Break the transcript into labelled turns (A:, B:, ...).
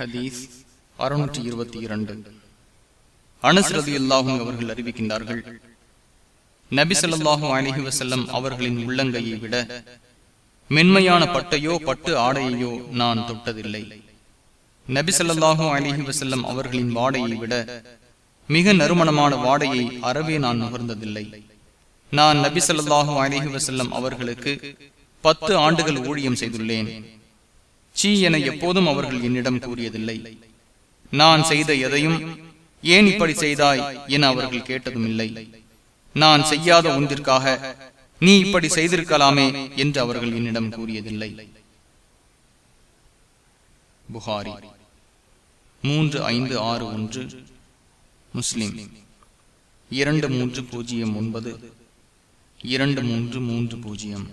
A: ஹதீஸ் அறுநூற்றி இருபத்தி இரண்டு. அனுசரதி அல்லாஹும் அவர்கள் அறிவிக்கின்றார்கள் நபி ஸல்லல்லாஹு அலைஹி வசல்லம் அவர்களின் உள்ளங்கையை விட மென்மையான பட்டையோ பட்டு ஆடையையோ நான் தொட்டதில்லை. நபி ஸல்லல்லாஹு அலைஹி வசல்லம் அவர்களின் வாடையை விட மிக நறுமணமான வாடையை அறவே நான் நுகர்ந்ததில்லை. நான் நபி ஸல்லல்லாஹு அலைஹி வசல்லம் அவர்களுக்கு பத்து ஆண்டுகள் ஊழியம் செய்துள்ளேன். சீ என எப்போதும் அவர்கள் என்னிடம் கூறியதில்லை. நான் செய்த எதையும் ஏன் இப்படி செய்தாய் என அவர்கள் கேட்டதும் இல்லை நான் செய்யாத ஒன்றிற்காக நீ இப்படி செய்திருக்கலாமே என்று அவர்கள் என்னிடம் கூறியதில்லை. புகாரி மூன்று ஐந்து ஆறு ஒன்று. முஸ்லிம் இரண்டு மூன்று பூஜ்ஜியம் ஒன்பது. இரண்டு மூன்று மூன்று பூஜ்ஜியம்.